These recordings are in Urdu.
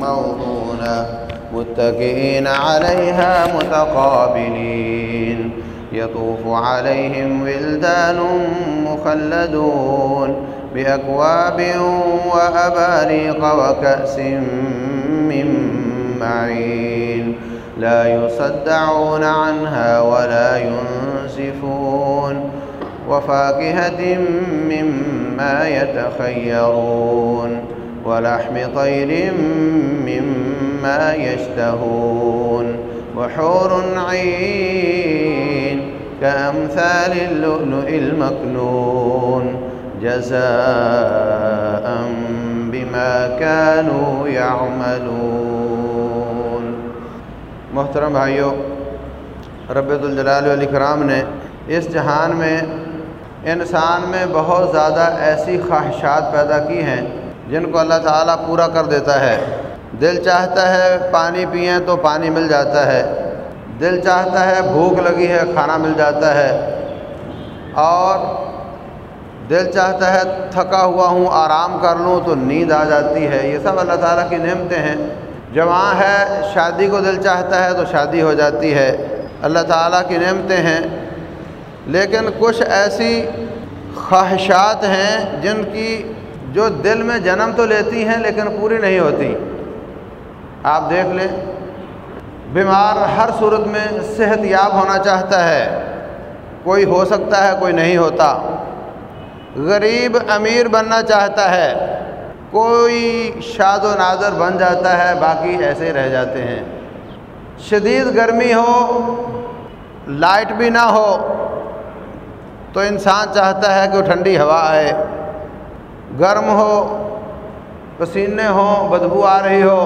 موضونة متكئين عليها متقابلين. يطوف عليهم ولدان مخلدون بأكواب وأباريق وكأس من معين. لا يصدعون عنها ولا ينزفون. وفاكهة مما يتخيرون. ولحم طير مما يشتهون وحور عين كأمثال اللؤلؤ المكنون جزاء بما كانوا يعملون محترم بھائیوں رب الجلال والاکرام نے اس جہان میں انسان میں بہت زیادہ ایسی خواہشات پیدا کی ہیں جن کو اللہ تعالیٰ پورا کر دیتا ہے۔ دل چاہتا ہے پانی پئیں تو پانی مل جاتا ہے۔ دل چاہتا ہے بھوک لگی ہے کھانا مل جاتا ہے۔ اور دل چاہتا ہے تھکا ہوا ہوں، آرام کر لوں تو نیند آ جاتی ہے۔ یہ سب اللہ تعالیٰ کی نعمتیں ہیں۔ جوان ہے، شادی کو دل چاہتا ہے تو شادی ہو جاتی ہے۔ اللہ تعالیٰ کی نعمتیں ہیں۔ لیکن کچھ ایسی خواہشات ہیں جن کی جو دل میں جنم تو لیتی ہیں لیکن پوری نہیں ہوتی۔ آپ دیکھ لیں، بیمار ہر صورت میں صحت یاب ہونا چاہتا ہے۔ کوئی ہو سکتا ہے، کوئی نہیں ہوتا۔ غریب امیر بننا چاہتا ہے۔ کوئی شاد و نادر بن جاتا ہے، باقی ایسے رہ جاتے ہیں۔ شدید گرمی ہو، لائٹ بھی نہ ہو، تو انسان چاہتا ہے کہ وہ ٹھنڈی ہوا آئے۔ گرم ہو، پسینے ہوں، بدبو آ رہی ہو،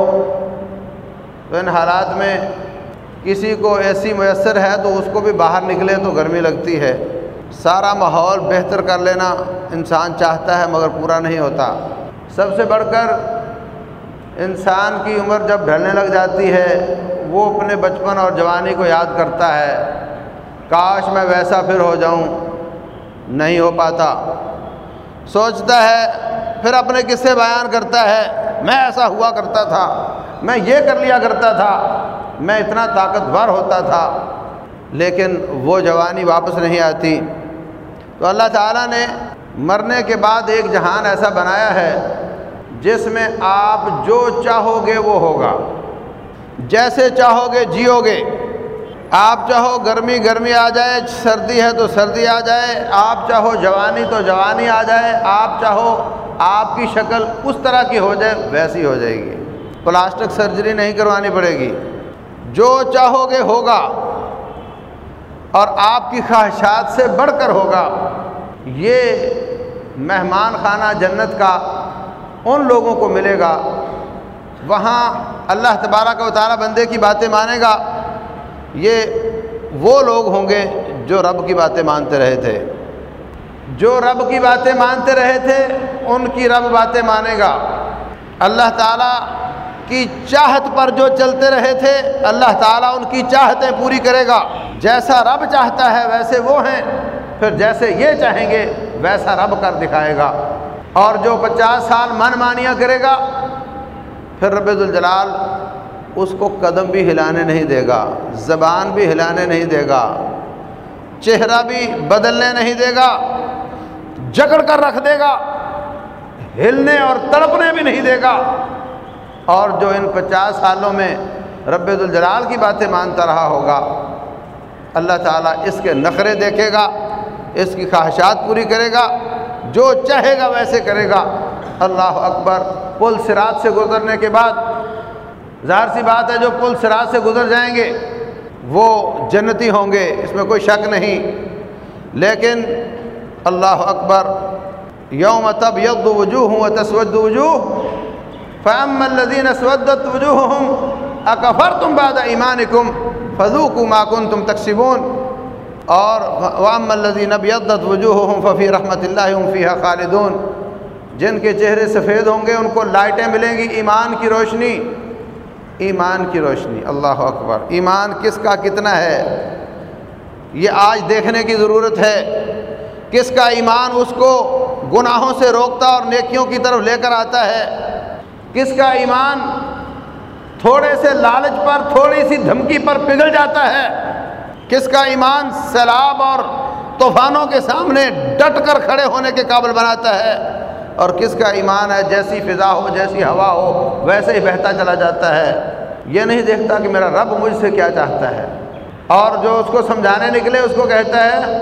تو ان حالات میں کسی کو ایسی میسر ہے تو اس کو بھی باہر نکلے تو گرمی لگتی ہے۔ سارا ماحول بہتر کر لینا انسان چاہتا ہے مگر پورا نہیں ہوتا۔ سب سے بڑھ کر انسان کی عمر جب ڈھلنے لگ جاتی ہے، وہ اپنے بچپن اور جوانی کو یاد کرتا ہے۔ کاش میں ویسا پھر ہو جاؤں، نہیں ہو پاتا۔ سوچتا ہے، پھر اپنے قصے بیان کرتا ہے؟ میں ایسا ہوا کرتا تھا، میں یہ کر لیا کرتا تھا، میں اتنا طاقتور ہوتا تھا۔ لیکن وہ جوانی واپس نہیں آتی۔ تو اللہ تعالیٰ نے مرنے کے بعد ایک جہان ایسا بنایا ہے، جس میں آپ جو چاہو گے وہ ہوگا۔ جیسے چاہو گے، جیو گے۔ آپ چاہو گرمی گرمی آ جائے، سردی ہے تو سردی آ جائے، آپ چاہو جوانی تو جوانی آ جائے، آپ چاہو آپ کی شکل اس طرح کی ہو جائے، ویسی ہو جائے گی۔ پلاسٹک سرجری نہیں کروانی پڑے گی۔ جو چاہو گے ہوگا، اور آپ کی خواہشات سے بڑھ کر ہوگا۔ یہ مہمان خانہ جنت کا ان لوگوں کو ملے گا۔ وہاں اللہ تبارہ کا تعالیٰ بندے کی باتیں مانے گا۔ یہ وہ لوگ ہوں گے جو رب کی باتیں مانتے رہے تھے۔ جو رب کی باتیں مانتے رہے تھے، ان کی رب باتیں مانے گا۔ اللہ تعالیٰ کی چاہت پر جو چلتے رہے تھے، اللہ تعالیٰ ان کی چاہتیں پوری کرے گا۔ جیسا رب چاہتا ہے، ویسے وہ ہیں۔ پھر جیسے یہ چاہیں گے، ویسا رب کر دکھائے گا۔ اور جو پچاس سال من مانیاں کرے گا، پھر رب الجلال اس کو قدم بھی ہلانے نہیں دے گا، زبان بھی ہلانے نہیں دے گا، چہرہ بھی بدلنے نہیں دے گا، جکڑ کر رکھ دے گا، ہلنے اور تڑپنے بھی نہیں دے گا۔ اور جو ان پچاس سالوں میں رب الجلال کی باتیں مانتا رہا ہوگا، اللہ تعالیٰ اس کے نخرے دیکھے گا، اس کی خواہشات پوری کرے گا، جو چاہے گا ویسے کرے گا۔ اللہ اکبر، پل سرات سے گزرنے کے بعد ظاہر سی بات ہے جو پل سرات سے گزر جائیں گے، وہ جنتی ہوں گے، اس میں کوئی شک نہیں۔ لیکن اللہ اکبر، یوم تب یغد وجوہ ہوں تسود وجوہ فعم الدین اسودت وجوہ ہوں اکفر تم باد ایمان کم فضو کو تم تقسیبون اور وام الدین اب یدت وجوہ ہوں ففی رحمۃ اللہ فیح خالدون۔ جن کے چہرے سفید ہوں گے، ان کو لائٹیں ملیں گی، ایمان کی روشنی۔ ایمان کی روشنی، اللہ اکبر۔ ایمان کس کا کتنا ہے؟ یہ آج دیکھنے کی ضرورت ہے۔ کس کا ایمان اس کو گناہوں سے روکتا اور نیکیوں کی طرف لے کر آتا ہے؟ کس کا ایمان تھوڑے سے لالچ پر، تھوڑی سی دھمکی پر پگھل جاتا ہے؟ کس کا ایمان سیلاب اور طوفانوں کے سامنے ڈٹ کر کھڑے ہونے کے قابل بناتا ہے؟ اور کس کا ایمان ہے؟ جیسی فضا ہو، جیسی ہوا ہو، ویسے ہی بہتا چلا جاتا ہے۔ یہ نہیں دیکھتا کہ میرا رب مجھ سے کیا چاہتا ہے۔ اور جو اس کو سمجھانے نکلے، اس کو کہتا ہے،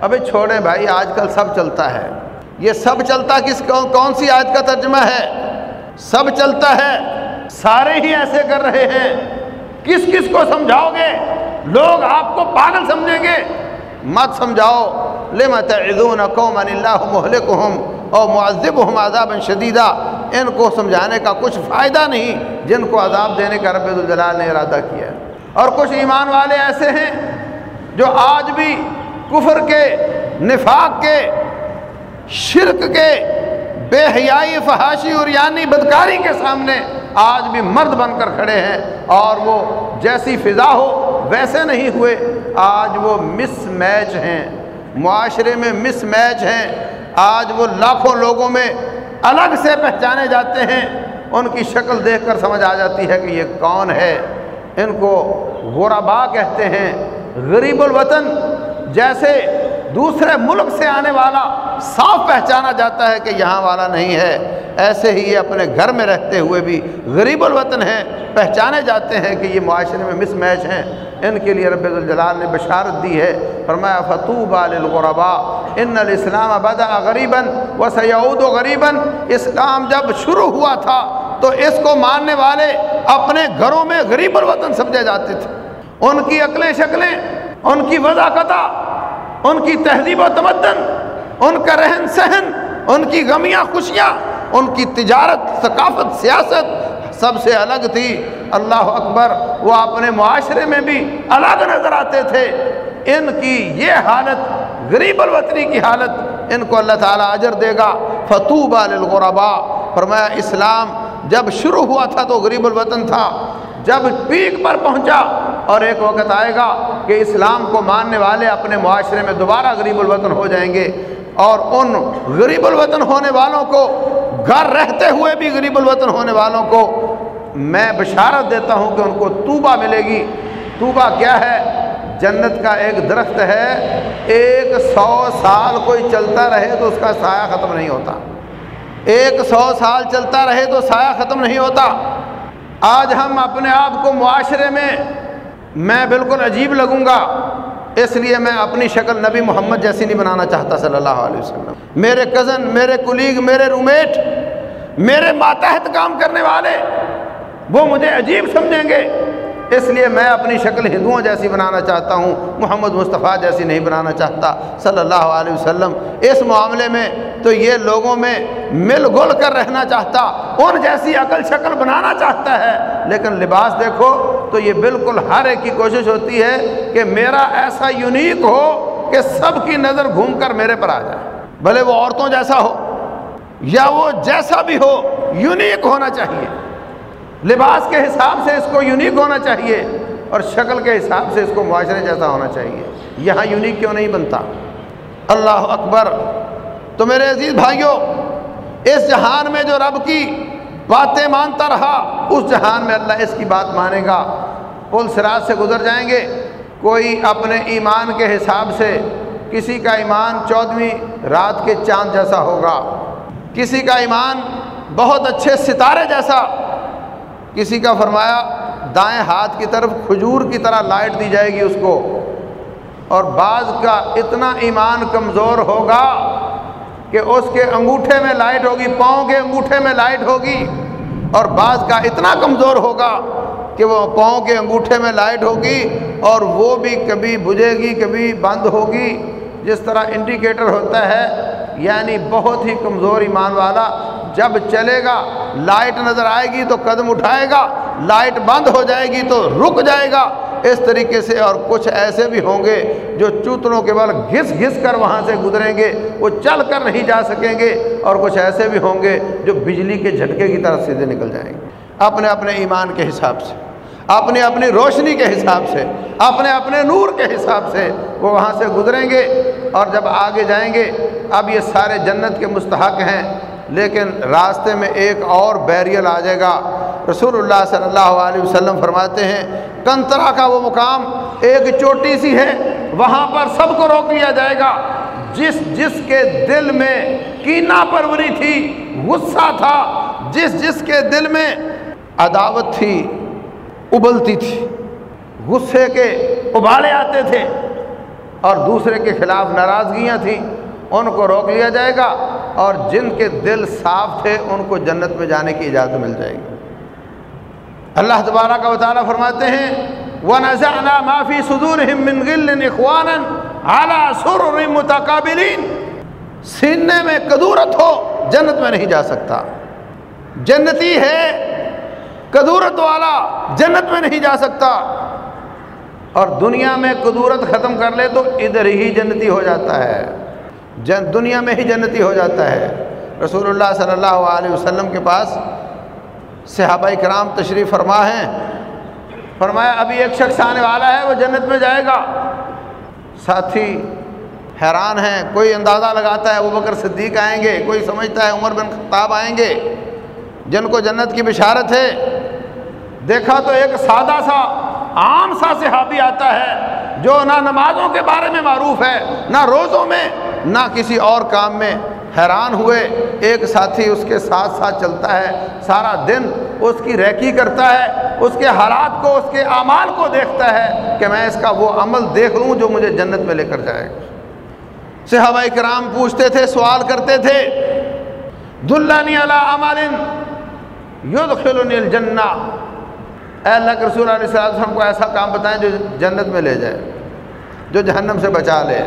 ابھی چھوڑیں بھائی، آج کل سب چلتا ہے۔ یہ سب چلتا کس، کون سی آج کا ترجمہ ہے؟ سب چلتا ہے۔ سارے ہی ایسے کر رہے ہیں۔ کس کس کو سمجھاؤ گے؟ لوگ آپ کو پاگل سمجھیں گے۔ مت سمجھاؤ۔ لما تعذون قوما اللہ مہلکہم اور معذب ہم عذاب شدیدہ، ان کو سمجھانے کا کچھ فائدہ نہیں، جن کو عذاب دینے کا رب الجلال نے ارادہ کیا ہے۔ اور کچھ ایمان والے ایسے ہیں جو آج بھی کفر کے، نفاق کے، شرک کے، بے حیائی، فحاشی اور یعنی بدکاری کے سامنے آج بھی مرد بن کر کھڑے ہیں۔ اور وہ جیسی فضا ہو، ویسے نہیں ہوئے۔ آج وہ مس میچ ہیں۔ معاشرے میں مس میچ ہیں۔ آج وہ لاکھوں لوگوں میں الگ سے پہچانے جاتے ہیں، ان کی شکل دیکھ کر سمجھ آ جاتی ہے کہ یہ کون ہے۔ ان کو غربا کہتے ہیں، غریب الوطن، جیسے دوسرے ملک سے آنے والا صاف پہچانا جاتا ہے کہ یہاں والا نہیں ہے۔ ایسے ہی یہ اپنے گھر میں رہتے ہوئے بھی غریب الوطن ہیں، پہچانے جاتے ہیں کہ یہ معاشرے میں مس میچ ہیں۔ ان کے لیے رب الجلال نے بشارت دی ہے، فرمایا فتوب الغربا ان الاسلام بدا غریباً و سعود و غریباً۔ اسلام جب شروع ہوا تھا تو اس کو ماننے والے اپنے گھروں میں غریب الوطن سمجھے جاتے تھے۔ ان کی عقلیں شکلیں، ان کی وضاقتہ ان کی تہذیب و تمدن، ان کا رہن سہن، ان کی غمیاں، خوشیاں، ان کی تجارت، ثقافت، سیاست سب سے الگ تھی۔ اللہ اکبر، وہ اپنے معاشرے میں بھی الگ نظر آتے تھے۔ ان کی یہ حالت غریب الوطنی کی حالت ان کو اللہ تعالیٰ اجر دے گا۔ فتوبہ للغرباء۔ فرمایا، اسلام جب شروع ہوا تھا تو غریب الوطن تھا۔ جب پیک پر پہنچا اور ایک وقت آئے گا کہ اسلام کو ماننے والے اپنے معاشرے میں دوبارہ غریب الوطن ہو جائیں گے اور ان غریب الوطن ہونے والوں کو، گھر رہتے ہوئے بھی غریب الوطن ہونے والوں کو میں بشارت دیتا ہوں کہ ان کو توبہ ملے گی۔ توبہ کیا ہے؟ جنت کا ایک درخت ہے، ایک سو سال کوئی چلتا رہے تو اس کا سایہ ختم نہیں ہوتا۔ ایک سو سال چلتا رہے تو سایہ ختم نہیں ہوتا۔ آج ہم اپنے آپ کو معاشرے میں میں بالکل عجیب لگوں گا۔ اس لیے میں اپنی شکل نبی محمد جیسی نہیں بنانا چاہتا صلی اللہ علیہ وسلم۔ میرے کزن میرے کلیگ میرے رومیٹ میرے ماتحت کام کرنے والے، وہ مجھے عجیب سمجھیں گے۔ اس لیے میں اپنی شکل ہندوؤں جیسی بنانا چاہتا ہوں، محمد مصطفیٰ جیسی نہیں بنانا چاہتا، صلی اللہ علیہ وسلم۔ اس معاملے میں تو یہ لوگوں میں مل گل کر رہنا چاہتا، ان جیسی عقل شکل بنانا چاہتا ہے۔ لیکن لباس دیکھو تو یہ بالکل ہر ایک کی کوشش ہوتی ہے کہ میرا ایسا یونیک ہو کہ سب کی نظر گھوم کر میرے پر آ جائے۔ بھلے وہ عورتوں جیسا ہو یا وہ جیسا بھی ہو، یونیک ہونا چاہیے۔ لباس کے حساب سے اس کو یونیک ہونا چاہیے اور شکل کے حساب سے اس کو معاشرے جیسا ہونا چاہیے۔ یہاں یونیک کیوں نہیں بنتا؟ اللہ اکبر۔ تو میرے عزیز بھائیوں، اس جہان میں جو رب کی باتیں مانتا رہا، اس جہان میں اللہ اس کی بات مانے گا۔ پل سراج سے گزر جائیں گے۔ کوئی اپنے ایمان کے حساب سے کسی کا ایمان چودھویں رات کے چاند جیسا ہوگا۔ کسی کا ایمان بہت اچھے ستارے جیسا کسی کا فرمایا، دائیں ہاتھ کی طرف کھجور کی طرح لائٹ دی جائے گی اس کو، اور بعض کا اتنا ایمان کمزور ہوگا کہ اس کے انگوٹھے میں لائٹ ہوگی، پاؤں کے انگوٹھے میں لائٹ ہوگی، اور بعض کا اتنا کمزور ہوگا کہ وہ پاؤں کے انگوٹھے میں لائٹ ہوگی، اور وہ بھی کبھی بجھے گی، کبھی بند ہوگی۔ جس طرح انڈیکیٹر ہوتا ہے یعنی بہت ہی کمزور ایمان والا جب چلے گا، لائٹ نظر آئے گی تو قدم اٹھائے گا، لائٹ بند ہو جائے گی تو رک جائے گا۔ اس طریقے سے اور کچھ ایسے بھی ہوں گے جو چوتنوں کے بل گھس گھس کر وہاں سے گزریں گے، وہ چل کر نہیں جا سکیں گے۔ اور کچھ ایسے بھی ہوں گے جو بجلی کے جھٹکے کی طرف سیدھے نکل جائیں گے۔ اپنے اپنے ایمان کے حساب سے اپنے اپنی روشنی کے حساب سے، اپنے اپنے نور کے حساب سے وہ وہاں سے گزریں گے۔ اور جب آگے جائیں گے، اب یہ سارے جنت کے مستحق ہیں، لیکن راستے میں ایک اور بیریل آ جائے گا۔ رسول اللہ صلی اللہ علیہ وسلم فرماتے ہیں، کنترا کا وہ مقام ایک چوٹی سی ہے، وہاں پر سب کو روک لیا جائے گا۔ جس جس کے دل میں کینا پروری تھی، غصہ تھا۔ جس جس کے دل میں عداوت تھی، ابلتی تھی۔ غصے کے ابالے آتے تھے۔ اور دوسرے کے خلاف ناراضگیاں تھیں، ان کو روک لیا جائے گا اور جن کے دل صاف تھے، ان کو جنت میں جانے کی اجازت مل جائے گی۔ اللہ تبارہ کا وطالعہ فرماتے ہیں وہ نذا معافی صدور اخوان اعلیٰ سر متقابلین سینے میں کدورت ہو، جنت میں نہیں جا سکتا۔ جنتی ہے، کدورت والا جنت میں نہیں جا سکتا۔ اور دنیا میں قدورت ختم کر لے تو ادھر ہی جنتی ہو جاتا ہے۔ جن دنیا میں ہی جنتی ہو جاتا ہے۔ رسول اللہ صلی اللہ علیہ وسلم کے پاس صحابہ کرام تشریف فرما ہیں۔ فرمایا، ابھی ایک شخص آنے والا ہے، وہ جنت میں جائے گا۔ ساتھی حیران ہیں، کوئی اندازہ لگاتا ہے وہ بکر صدیق آئیں گے، کوئی سمجھتا ہے عمر بن خطاب آئیں گے۔ جن کو جنت کی بشارت ہے۔ دیکھا تو ایک سادہ سا عام سا صحابی آتا ہے جو نہ نمازوں کے بارے میں معروف ہے، نہ روزوں میں، نہ کسی اور کام میں حیران ہوئے۔ ایک ساتھی اس کے ساتھ ساتھ چلتا ہے، سارا دن اس کی ریکی کرتا ہے، اس کے حالات کو، اس کے اعمال کو دیکھتا ہے کہ میں اس کا وہ عمل دیکھ لوں جو مجھے جنت میں لے کر جائے۔ گا صحابہ کرام پوچھتے تھے، سوال کرتے تھے، دلانی علی عمل یدخلنی الجنہ؟ اے اللہ کے رسول علیہ السلام کو ایسا کام بتائیں جو جنت میں لے جائے، جو جہنم سے بچا لے۔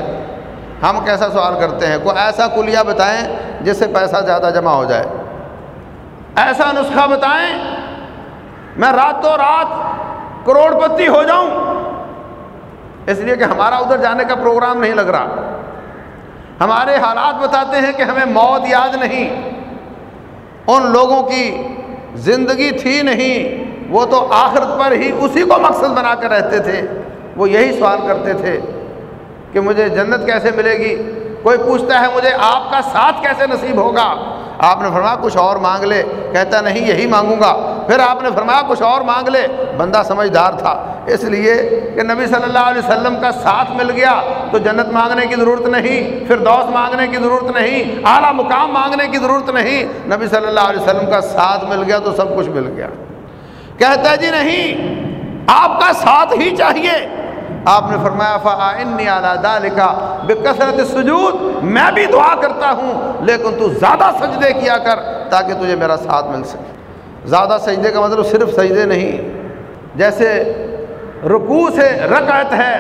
ہم کیسا سوال کرتے ہیں؟ کوئی ایسا کلیہ بتائیں جس سے پیسہ زیادہ جمع ہو جائے۔ ایسا نسخہ بتائیں، میں راتوں رات کروڑ پتی ہو جاؤں۔ اس لیے کہ ہمارا ادھر جانے کا پروگرام نہیں لگ رہا۔ ہمارے حالات بتاتے ہیں کہ ہمیں موت یاد نہیں۔ ان لوگوں کی زندگی تھی نہیں۔ وہ تو آخرت پر ہی اسی کو مقصد بنا کر رہتے تھے۔ وہ یہی سوال کرتے تھے کہ مجھے جنت کیسے ملے گی؟ کوئی پوچھتا ہے مجھے آپ کا ساتھ کیسے نصیب ہوگا؟ آپ نے فرمایا کچھ اور مانگ لے۔ کہتا نہیں، یہی مانگوں گا۔ پھر آپ نے فرمایا کچھ اور مانگ لے۔ بندہ سمجھدار تھا۔ اس لیے کہ نبی صلی اللہ علیہ وسلم کا ساتھ مل گیا تو جنت مانگنے کی ضرورت نہیں پھر دوست مانگنے کی ضرورت نہیں، اعلیٰ مقام مانگنے کی ضرورت نہیں۔ نبی صلی اللہ علیہ وسلم کا ساتھ مل گیا تو سب کچھ مل گیا۔ کہتا جی نہیں، آپ کا ساتھ ہی چاہیے. آپ نے فرمایا لکھا بے کثرت سجود میں بھی دعا کرتا ہوں، لیکن تو زیادہ سجدے کیا کر تاکہ تجھے میرا ساتھ مل سکے۔ زیادہ سجدے کا مطلب صرف سجدے نہیں، جیسے رکوع سے رکعت ہے،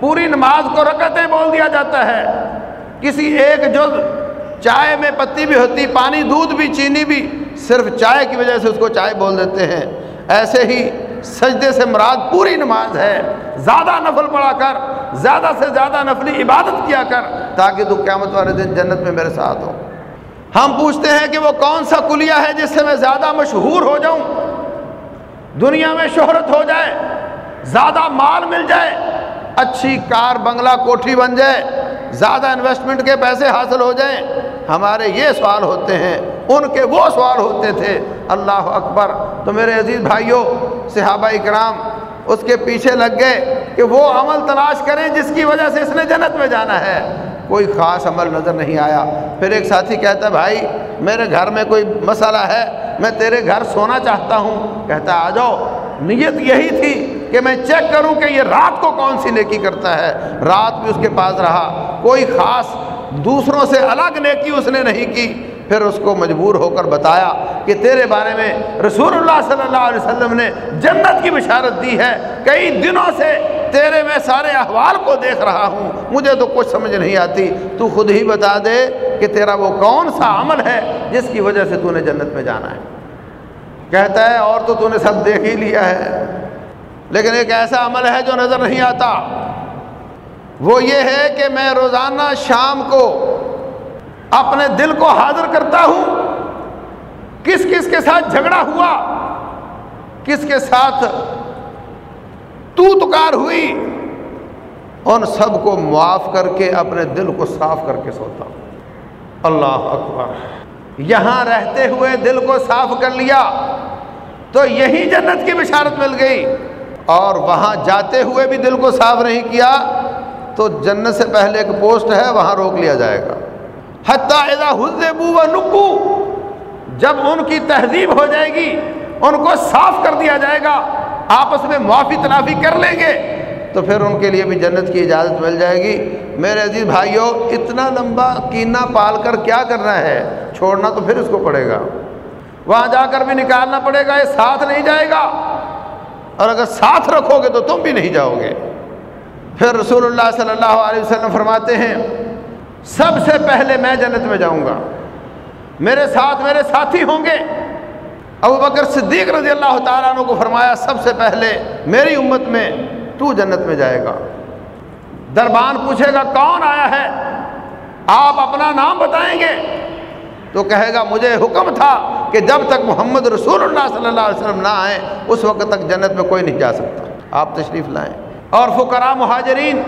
پوری نماز کو رکعتیں بول دیا جاتا ہے۔ کسی ایک جز، چائے میں پتی بھی ہوتی، پانی، دودھ بھی، چینی بھی، صرف چائے کی وجہ سے اس کو چائے بول دیتے ہیں۔ ایسے ہی سجدے سے مراد پوری نماز ہے۔ زیادہ نفل پڑھا کر، زیادہ سے زیادہ نفلی عبادت کیا کر، تاکہ تو قیامت والے دن جنت میں میرے ساتھ ہو ہم پوچھتے ہیں کہ وہ کون سا کلیہ ہے جس سے میں زیادہ مشہور ہو جاؤں؟ دنیا میں شہرت ہو جائے، زیادہ مال مل جائے، اچھی کار، بنگلہ کوٹھی بن جائے، زیادہ انویسٹمنٹ کے پیسے حاصل ہو جائیں، ہمارے یہ سوال ہوتے ہیں ان کے وہ سوال ہوتے تھے، اللہ اکبر۔ تو میرے عزیز بھائیوں صحابہ اکرام، اس کے پیچھے لگ گئے کہ وہ عمل تلاش کریں جس کی وجہ سے اس نے جنت میں جانا ہے۔ کوئی خاص عمل نظر نہیں آیا۔ پھر ایک ساتھی کہتا ہے، بھائی، میرے گھر میں کوئی مسئلہ ہے، میں تیرے گھر سونا چاہتا ہوں۔ کہتا ہے، آ جاؤ۔ نیت یہی تھی کہ میں چیک کروں کہ یہ رات کو کون سی نیکی کرتا ہے۔ رات بھی اس کے پاس رہا۔ کوئی خاص دوسروں سے الگ نیکی اس نے نہیں کی۔ پھر اس کو مجبور ہو کر بتایا کہ تیرے بارے میں رسول اللہ صلی اللہ علیہ وسلم نے جنت کی بشارت دی ہے۔ کئی دنوں سے تیرے میں سارے احوال کو دیکھ رہا ہوں۔ مجھے تو کچھ سمجھ نہیں آتی۔ تو خود ہی بتا دے کہ تیرا وہ کون سا عمل ہے جس کی وجہ سے تو نے جنت میں جانا ہے۔ کہتا ہے اور تو تو نے سب دیکھ ہی لیا ہے۔ لیکن ایک ایسا عمل ہے جو نظر نہیں آتا۔ وہ یہ ہے کہ میں روزانہ شام کو اپنے دل کو حاضر کرتا ہوں۔ کس کس کے ساتھ جھگڑا ہوا؟ کس کے ساتھ تو تکار ہوئی؟ ان سب کو معاف کر کے اپنے دل کو صاف کر کے سوتا ہوں۔ اللہ اکبر۔ یہاں رہتے ہوئے دل کو صاف کر لیا تو یہی جنت کی بشارت مل گئی۔ اور وہاں جاتے ہوئے بھی دل کو صاف نہیں کیا تو جنت سے پہلے ایک پوسٹ ہے، وہاں روک لیا جائے گا۔ حتیٰ حضبو و نکو جب ان کی تہذیب ہو جائے گی، ان کو صاف کر دیا جائے گا، آپس میں معافی تلافی کر لیں گے، تو پھر ان کے لیے بھی جنت کی اجازت مل جائے گی۔ میرے عزیز بھائیوں اتنا لمبا کینا پال کر کیا کرنا ہے؟ چھوڑنا تو پھر اس کو پڑے گا۔ وہاں جا کر بھی نکالنا پڑے گا، یہ ساتھ نہیں جائے گا۔ اور اگر ساتھ رکھو گے تو تم بھی نہیں جاؤ گے۔ پھر رسول اللہ صلی اللہ علیہ وسلم فرماتے ہیں سب سے پہلے میں جنت میں جاؤں گا۔ میرے ساتھ میرے ساتھی ہوں گے۔ ابو بکر صدیق رضی اللہ تعالیٰ عنہ کو فرمایا، سب سے پہلے میری امت میں تو جنت میں جائے گا۔ دربان پوچھے گا، کون آیا ہے؟ آپ اپنا نام بتائیں گے۔ تو کہے گا، مجھے حکم تھا کہ جب تک محمد رسول اللہ صلی اللہ علیہ وسلم نہ آئیں اس وقت تک جنت میں کوئی نہیں جا سکتا۔ آپ تشریف لائیں۔ اور فقراء مہاجرین،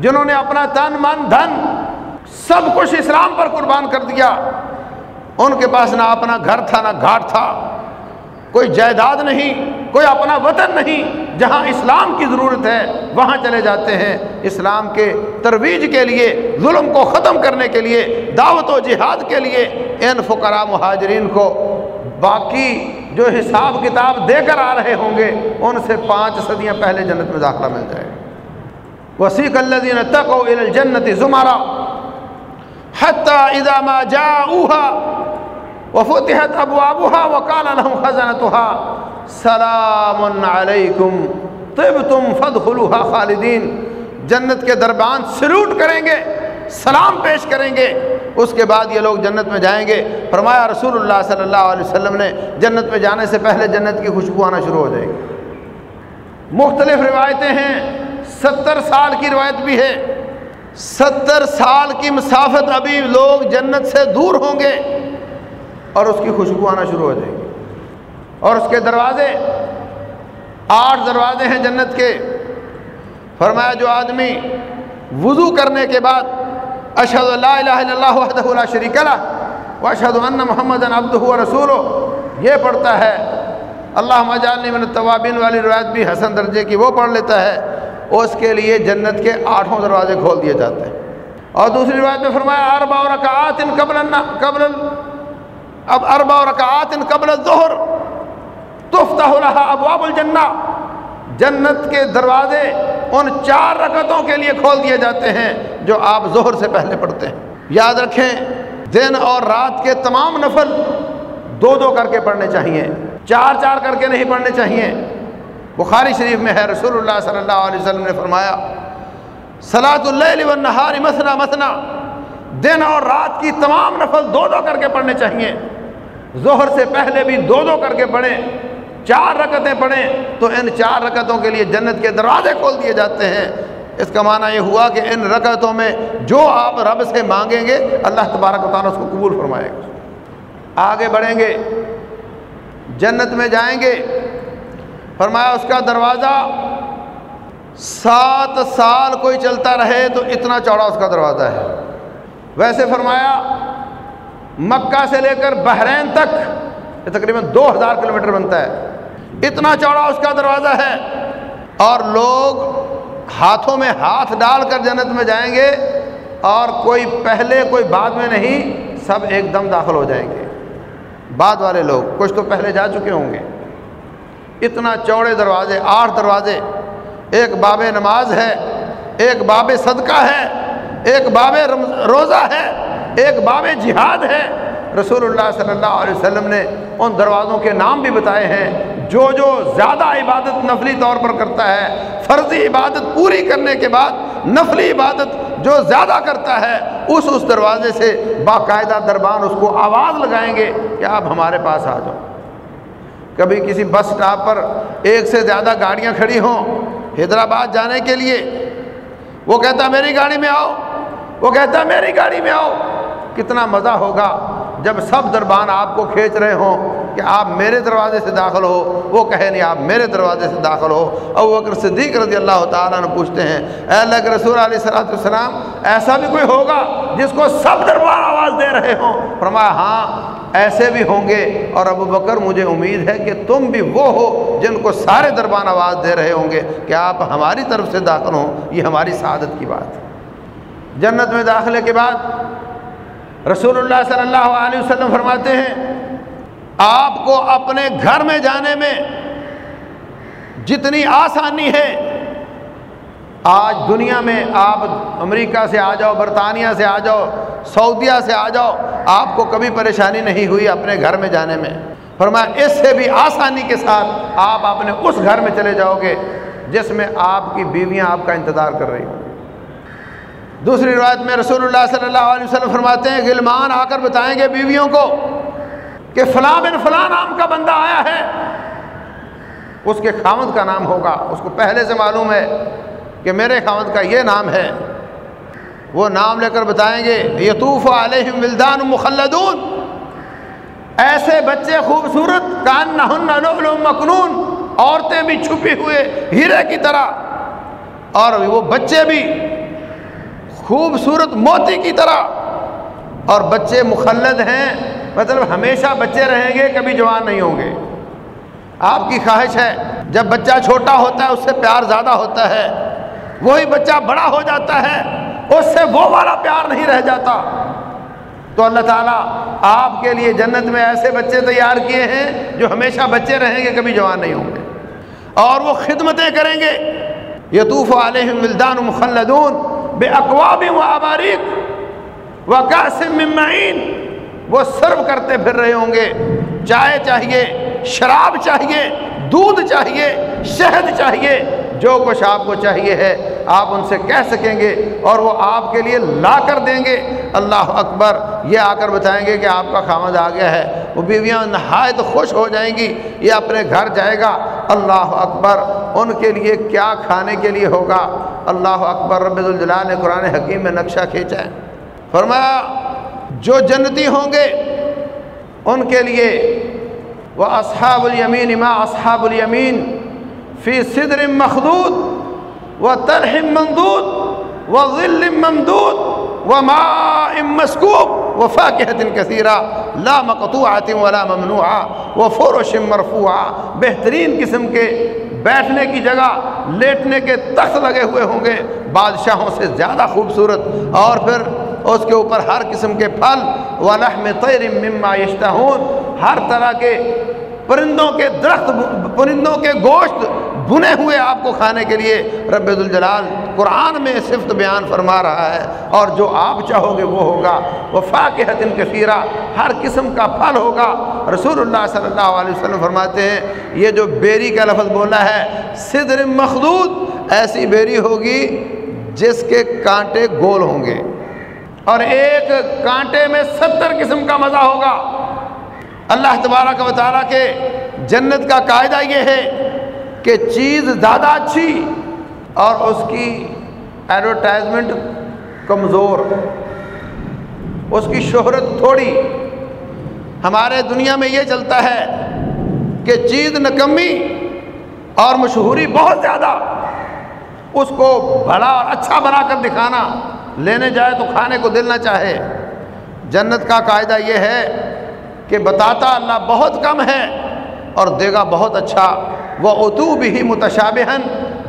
جنہوں نے اپنا تن من دھن سب کچھ اسلام پر قربان کر دیا۔ ان کے پاس نہ اپنا گھر تھا، نہ گھاٹ تھا۔ کوئی جائیداد نہیں، کوئی اپنا وطن نہیں۔ جہاں اسلام کی ضرورت ہے، وہاں چلے جاتے ہیں۔ اسلام کے ترویج کے لیے، ظلم کو ختم کرنے کے لیے، دعوت و جہاد کے لیے ان فقراء مہاجرین کو باقی جو حساب کتاب دے کر آ رہے ہوں گے، ان سے پانچ صدیاں پہلے جنت میں داخلہ مل جائے۔ گا وسیق اللہ تک و جنت زمارہ حتیٰ ادامہ جا وفتحت ابوابها وقال لهم خزنتها، سلام علیکم طبتم فادخلوها خالدین جنت کے دربان سلوٹ کریں گے، سلام پیش کریں گے، اس کے بعد یہ لوگ جنت میں جائیں گے۔ فرمایا رسول اللہ صلی اللہ علیہ وسلم نے، جنت میں جانے سے پہلے جنت کی خوشبو آنا شروع ہو جائے گی۔ مختلف روایتیں ہیں، ستر سال کی روایت بھی ہے۔ ستر سال کی مسافت ابھی لوگ جنت سے دور ہوں گے اور اس کی خوشبو آنا شروع ہو جائے گی۔ اور اس کے دروازے، آٹھ دروازے ہیں جنت کے۔ فرمایا جو آدمی وضو کرنے کے بعد اشد اللہ الہ الا اللہ وحدہ لا شریک اللہ و اشد ان محمد عبدہ رسول یہ پڑھتا ہے۔ اللہ مجالنی من التوابین والی روایت بھی حسن درجے کی وہ پڑھ لیتا ہے۔ اس کے لیے جنت کے آٹھوں دروازے کھول دیے جاتے ہیں۔ اور دوسری روایت میں فرمایا اربا رکعات قبل قبل اب اربا رکعات قبل ظہر تفتح لها ابواب الجنہ۔ جنت کے دروازے ان چار رکعتوں کے لیے کھول دیے جاتے ہیں جو آپ ظہر سے پہلے پڑھتے ہیں۔ یاد رکھیں، دن اور رات کے تمام نفل دو دو کر کے پڑھنے چاہیے۔ چار چار کر کے نہیں پڑھنے چاہیے۔ بخاری شریف میں ہے، رسول اللہ صلی اللہ علیہ وسلم نے فرمایا سلاۃ اللہ والنہار مسنا مسنا دن اور رات کی تمام نفل دو دو کر کے پڑھنے چاہیے۔ ظہر سے پہلے بھی دو دو کر کے پڑھیں، چار رکتیں پڑھیں، تو ان چار رکتوں کے لیے جنت کے دروازے کھول دیے جاتے ہیں۔ اس کا معنی یہ ہوا کہ ان رکتوں میں جو آپ رب سے مانگیں گے، اللہ تبارک و تعالیٰ اس کو قبول فرمائے گا۔ آگے بڑھیں گے، جنت میں جائیں گے فرمایا اس کا دروازہ سات سال کوئی چلتا رہے تو اتنا چوڑا اس کا دروازہ ہے۔ ویسے فرمایا مکہ سے لے کر بحرین تک یہ تقریباً دو ہزار کلو میٹر بنتا ہے۔ اتنا چوڑا اس کا دروازہ ہے۔ اور لوگ ہاتھوں میں ہاتھ ڈال کر جنت میں جائیں گے اور کوئی پہلے کوئی بعد میں نہیں، سب ایک دم داخل ہو جائیں گے۔ بعد والے لوگ کچھ تو پہلے جا چکے ہوں گے۔ اتنا چوڑے دروازے، آٹھ دروازے۔ ایک باب نماز ہے، ایک باب صدقہ ہے، ایک باب روزہ ہے، ایک باب جہاد ہے۔ رسول اللہ صلی اللہ علیہ وسلم نے ان دروازوں کے نام بھی بتائے ہیں۔ جو جو زیادہ عبادت نفلی طور پر کرتا ہے، فرضی عبادت پوری کرنے کے بعد نفلی عبادت جو زیادہ کرتا ہے، اس اس دروازے سے باقاعدہ دربان اس کو آواز لگائیں گے کہ آپ ہمارے پاس آ جاؤ۔ کبھی کسی بس اسٹاپ پر ایک سے زیادہ گاڑیاں کھڑی ہوں، حیدرآباد جانے کے لیے۔ وہ کہتا، میری گاڑی میں آؤ۔ وہ کہتا، میری گاڑی میں آؤ۔ کتنا مزہ ہوگا جب سب دربان آپ کو کھینچ رہے ہوں کہ آپ میرے دروازے سے داخل ہو۔ وہ کہے، نہیں، آپ میرے دروازے سے داخل ہو۔ ابو بکر صدیق رضی اللہ تعالیٰ نے پوچھتے ہیں، اے اللہ کے رسول علیہ صلاحت السلام ایسا بھی کوئی ہوگا جس کو سب دربان آواز دے رہے ہوں؟ فرمایا ہاں ایسے بھی ہوں گے۔ اور ابو بکر، مجھے امید ہے کہ تم بھی وہ ہو جن کو سارے دربان آواز دے رہے ہوں گے کہ آپ ہماری طرف سے داخل ہوں۔ یہ ہماری سعادت کی بات۔ ہے جنت میں داخلے کے بعد رسول اللہ صلی اللہ علیہ وسلم فرماتے ہیں، آپ کو اپنے گھر میں جانے میں جتنی آسانی ہے، آج دنیا میں آپ امریکہ سے آ جاؤ، برطانیہ سے آ جاؤ، سعودیہ سے آ جاؤ آپ کو کبھی پریشانی نہیں ہوئی اپنے گھر میں جانے میں؟ فرمایا، اس سے بھی آسانی کے ساتھ آپ اپنے اس گھر میں چلے جاؤ گے جس میں آپ کی بیویاں آپ کا انتظار کر رہی ہوں۔ دوسری روایت میں رسول اللہ صلی اللہ علیہ وسلم فرماتے ہیں، غلمان آ کر بتائیں گے بیویوں کو کہ فلاں بن فلاں نام کا بندہ آیا ہے۔ اس کے خامد کا نام ہوگا۔ اس کو پہلے سے معلوم ہے کہ میرے خامد کا یہ نام ہے۔ وہ نام لے کر بتائیں گے یتوف علیہم ولدان مخلدون۔ ایسے بچے خوبصورت کان نہ مکنون، عورتیں بھی چھپی ہوئے ہیرے کی طرح۔ اور وہ بچے بھی خوبصورت موتی کی طرح۔ اور بچے مخلد ہیں مطلب ہمیشہ بچے رہیں گے، کبھی جوان نہیں ہوں گے۔ آپ کی خواہش ہے، جب بچہ چھوٹا ہوتا ہے، اس سے پیار زیادہ ہوتا ہے۔ وہی بچہ بڑا ہو جاتا ہے اس سے وہ والا پیار نہیں رہ جاتا۔ تو اللہ تعالیٰ آپ کے لیے جنت میں ایسے بچے تیار کیے ہیں جو ہمیشہ بچے رہیں گے، کبھی جوان نہیں ہوں گے۔ اور وہ خدمتیں کریں گے۔ یتوف علیہم ولدان مخلدون بے اقواب و آباریک و قاسم ممعین وہ سرو کرتے پھر رہے ہوں گے۔ چائے چاہیے، شراب چاہیے، دودھ چاہیے، شہد چاہیے، جو کچھ آپ کو چاہیے ہے۔ آپ ان سے کہہ سکیں گے اور وہ آپ کے لیے لا کر دیں گے۔ اللہ اکبر، یہ آ کر بتائیں گے کہ آپ کا خامد آ گیا ہے۔ وہ بیویاں نہایت خوش ہو جائیں گی۔ یہ اپنے گھر جائے گا۔ اللہ اکبر، ان کے لیے کیا کھانے کے لیے ہوگا؟ اللہ اکبر، رب الجلال نے قرآن حکیم میں نقشہ کھینچا ہے۔ فرمایا، جو جنتی ہوں گے، ان کے لیے۔ وہ اصحاب الیمین ما اصحاب الیمین فی صدر مخدود و ترحم ممدود و ظل ممدود و ماء مسکوب و فاکہت کثیرہ لا مقطوعات ولا ممنوعہ و فرش مرفوعہ بہترین قسم کے بیٹھنے کی جگہ، لیٹنے کے تخت لگے ہوئے ہوں گے، بادشاہوں سے زیادہ خوبصورت، اور پھر اس کے اوپر ہر قسم کے پھل و لحم طیر مما یشتہون، ہر طرح کے پرندوں کے درخت، پرندوں کے گوشت بنے ہوئے آپ کو کھانے کے لیے، رب الجلال قرآن میں صفت بیان فرما رہا ہے۔ اور جو آپ چاہو گے وہ ہوگا۔ وفا کے حتن کثیرہ، ہر قسم کا پھل ہوگا۔ رسول اللہ صلی اللہ علیہ وسلم فرماتے ہیں، یہ جو بیری کا لفظ بولا ہے، صدر مخدود ایسی بیری ہوگی جس کے کانٹے گول ہوں گے۔ اور ایک کانٹے میں ستر قسم کا مزہ ہوگا۔ اللہ تبارہ کا بطالہ کے جنت کا قاعدہ یہ ہے کہ چیز زیادہ اچھی اور اس کی ایڈورٹائزمنٹ کمزور۔ اس کی شہرت تھوڑی۔ ہمارے دنیا میں یہ چلتا ہے کہ چیز نکمی اور مشہوری بہت زیادہ۔ اس کو بڑا اور اچھا بنا کر دکھانا، لینے جائے تو کھانے کو دل نہ چاہے۔ جنت کا قاعدہ یہ ہے کہ بتاتا اللہ بہت کم ہے اور دے گا بہت اچھا۔ وہ اتو بھی متشابہن،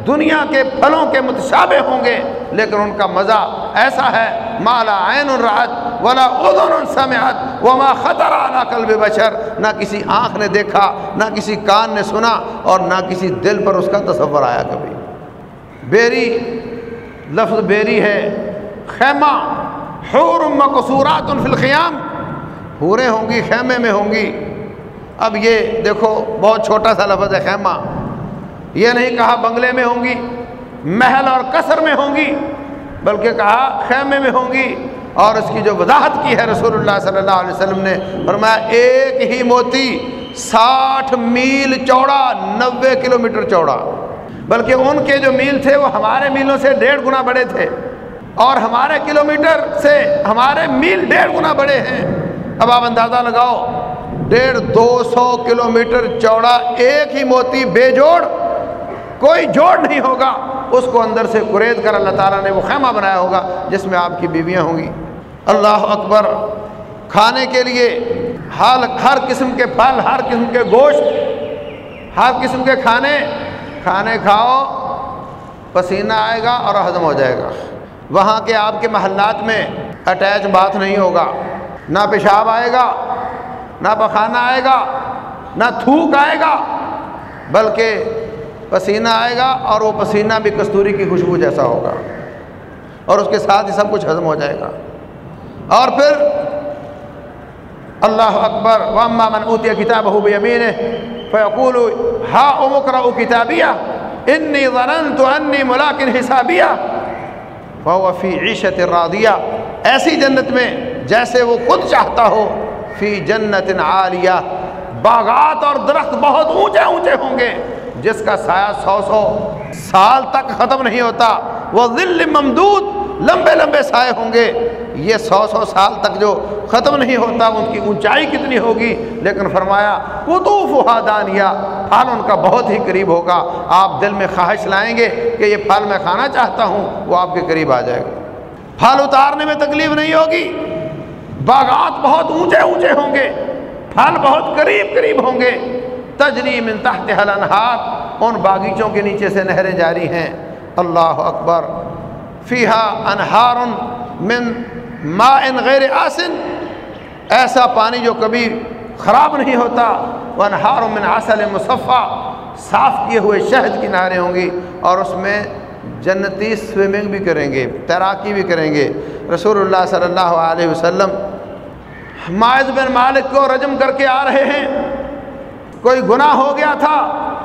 دنیا کے پھلوں کے متشابہ ہوں گے، لیکن ان کا مزہ ایسا ہے مالا عین الرات ولا ادن سمعت وما خطر اعلیٰ قلب بشر، نہ کسی آنکھ نے دیکھا، نہ کسی کان نے سنا، اور نہ کسی دل پر اس کا تصور آیا کبھی۔ بیری، لفظ بیری ہے، خیمہ، حور مقصورات فی الخیام حوریں ہوں گی، خیمے میں ہوں گی۔ اب یہ دیکھو، بہت چھوٹا سا لفظ ہے، خیمہ۔ یہ نہیں کہا بنگلے میں ہوں گی، محل اور قصر میں ہوں گی، بلکہ کہا خیمے میں ہوں گی۔ اور اس کی جو وضاحت کی ہے رسول اللہ صلی اللہ علیہ وسلم نے، فرمایا ایک ہی موتی، ساٹھ میل چوڑا، نوے کلومیٹر چوڑا۔ بلکہ ان کے جو میل تھے، وہ ہمارے میلوں سے ڈیڑھ گنا بڑے تھے۔ اور ہمارے کلومیٹر سے ہمارے میل ڈیڑھ گنا بڑے ہیں۔ اب آپ اندازہ لگاؤ ڈیڑھ دو سو کلو میٹر چوڑا ایک ہی موتی بے جوڑ، کوئی جوڑ نہیں ہوگا۔ اس کو اندر سے قرید کر اللہ تعالیٰ نے وہ خیمہ بنایا ہوگا جس میں آپ کی بیویاں ہوں گی۔ اللہ اکبر۔ کھانے کے لیے ہر ہر قسم کے پھل، ہر قسم کے گوشت، ہر قسم کے کھانے۔ کھانے کھاؤ، پسینہ آئے گا اور ہضم ہو جائے گا۔ وہاں کے آپ کے محلات میں اٹیچ بات نہیں ہوگا، نہ پیشاب آئے گا۔ نہ پخانہ آئے گا، نہ تھوک آئے گا، بلکہ پسینہ آئے گا اور وہ پسینہ بھی کستوری کی خوشبو جیسا ہوگا اور اس کے ساتھ ہی سب کچھ ہضم ہو جائے گا۔ اور پھر اللہ اکبر واما من اوتیا کتاب ہو بمین فیقول ہا امکرا کتابیہ انی ظننت انی ملاقن حسابیہ فهو فی عیشت راضیہ ایسی جنت میں جیسے وہ خود چاہتا ہو فی جنت عالیہ۔ باغات اور درخت بہت اونچے اونچے ہوں گے، جس کا سایہ سو سو سال تک ختم نہیں ہوتا۔ وہ ذل ممدود لمبے لمبے سائے ہوں گے۔ یہ سو سو سال تک جو ختم نہیں ہوتا، ان کی اونچائی کتنی ہوگی؟ لیکن فرمایا، قطوف دانیہ، پھل ان کا بہت ہی قریب ہوگا۔ آپ دل میں خواہش لائیں گے کہ یہ پھل میں کھانا چاہتا ہوں، وہ آپ کے قریب آ جائے گا۔ پھل اتارنے میں تکلیف نہیں ہوگی باغات بہت اونچے اونچے ہوں گے، پھل بہت قریب قریب ہوں گے۔ تجری من تحت الانہار، ان باغیچوں کے نیچے سے نہریں جاری ہیں۔ اللہ اکبر۔ فیہا انہار من ما ان غیر آسن۔ ایسا پانی جو کبھی خراب نہیں ہوتا۔ وہ انہار من عسل مصفہ۔ صاف کیے ہوئے شہد کی نہریں ہوں گی اور اس میں جنتی سوئمنگ بھی کریں گے، تیراکی بھی کریں گے۔ رسول اللہ صلی اللہ علیہ وسلم معاذ بن مالک کو رجم کر کے آ رہے ہیں۔ کوئی گناہ ہو گیا تھا،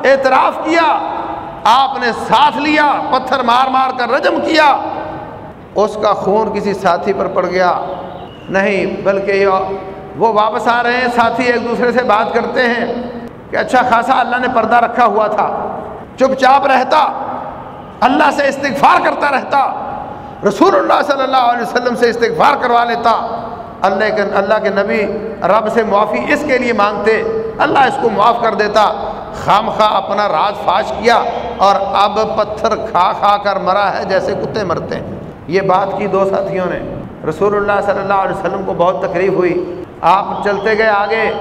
اعتراف کیا، آپ نے ساتھ لیا، پتھر مار مار کر رجم کیا۔ اس کا خون کسی ساتھی پر پڑ گیا۔ نہیں، بلکہ وہ واپس آ رہے ہیں، ساتھی ایک دوسرے سے بات کرتے ہیں کہ اچھا خاصا اللہ نے پردہ رکھا ہوا تھا۔ چپ چاپ رہتا، اللہ سے استغفار کرتا رہتا، رسول اللہ صلی اللہ علیہ وسلم سے استغفار کروا لیتا۔ اللہ کے اللہ کے نبی رب سے معافی اس کے لیے مانگتے، اللہ اس کو معاف کر دیتا۔ خام خواہ اپنا راز فاش کیا اور اب پتھر کھا کھا کر مرا ہے جیسے کتے مرتے ہیں۔ یہ بات کی دو ساتھیوں نے۔ رسول اللہ صلی اللہ علیہ وسلم کو بہت تکلیف ہوئی۔ آپ چلتے گئے آگے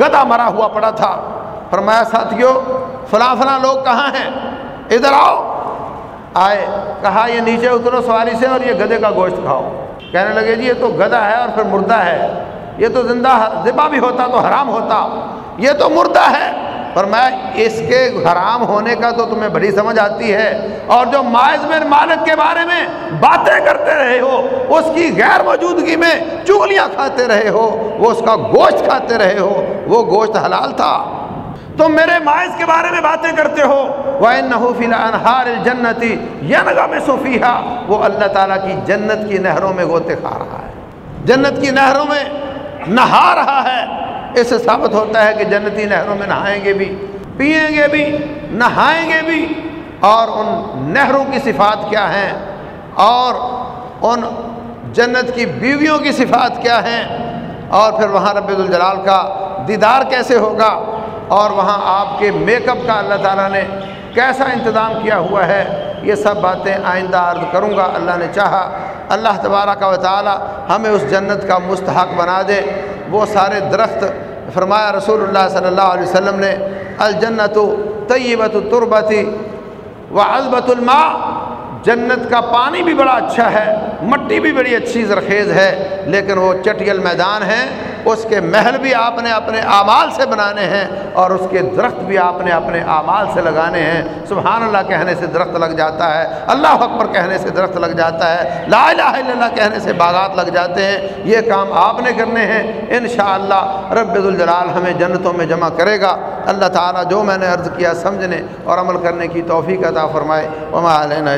گدا مرا ہوا پڑا تھا۔ فرمایا، ساتھیوں، فلاں فلاں لوگ کہاں ہیں؟ ادھر آؤ۔ آئے، کہا، یہ نیچے اترو سواری سے اور یہ گدے کا گوشت کھاؤ۔ کہنے لگے جی یہ تو گدا ہے اور پھر مردہ ہے۔ یہ تو زندہ ذبح بھی ہوتا تو حرام ہوتا۔ یہ تو مردہ ہے۔ پر میں اس کے حرام ہونے کا تو تمہیں بڑی سمجھ آتی ہے۔ اور جو مائز بن مالک کے بارے میں باتیں کرتے رہے ہو، اس کی غیر موجودگی میں چگلیاں کھاتے رہے ہو، وہ اس کا گوشت کھاتے رہے ہو۔ وہ گوشت حلال تھا۔ تم میرے مائز کے بارے میں باتیں کرتے ہو۔ وہ نحوفی انہار جنتی ینگا میں صوفیہ وہ اللہ تعالیٰ کی جنت کی نہروں میں گوتے کھا رہا ہے۔ جنت کی نہروں میں نہا رہا ہے۔ اس سے ثابت ہوتا ہے کہ جنتی نہروں میں نہائیں گے بھی پئیں گے بھی، نہائیں گے بھی۔ اور ان نہروں کی صفات کیا ہیں؟ اور ان جنت کی بیویوں کی صفات کیا ہیں؟ اور پھر وہاں رب الجلال کا دیدار کیسے ہوگا؟ اور وہاں آپ کے میک اپ کا اللہ تعالیٰ نے کیسا انتظام کیا ہوا ہے، یہ سب باتیں آئندہ عرض کروں گا۔ اللہ نے چاہا، اللہ تبارہ کا تعالیٰ ہمیں اس جنت کا مستحق بنا دے۔ وہ سارے درخت، فرمایا رسول اللہ صلی اللہ علیہ وسلم نے الجنت طیبت تربتی و البت الماء۔ جنت کا پانی بھی بڑا اچھا ہے، مٹی بھی بڑی اچھی زرخیز ہے، لیکن وہ چٹیل میدان ہیں اس کے محل بھی آپ نے اپنے اعمال سے بنانے ہیں اور اس کے درخت بھی آپ نے اپنے اعمال سے لگانے ہیں۔ سبحان اللہ کہنے سے درخت لگ جاتا ہے، اللہ اکبر کہنے سے درخت لگ جاتا ہے، لا الہ الا اللہ کہنے سے باغات لگ جاتے ہیں۔ یہ کام آپ نے کرنے ہیں۔ انشاءاللہ رب الجلال ہمیں جنتوں میں جمع کرے گا۔ اللہ تعالیٰ جو میں نے عرض کیا سمجھنے اور عمل کرنے کی توفیق عطا فرمائے۔ وما علینا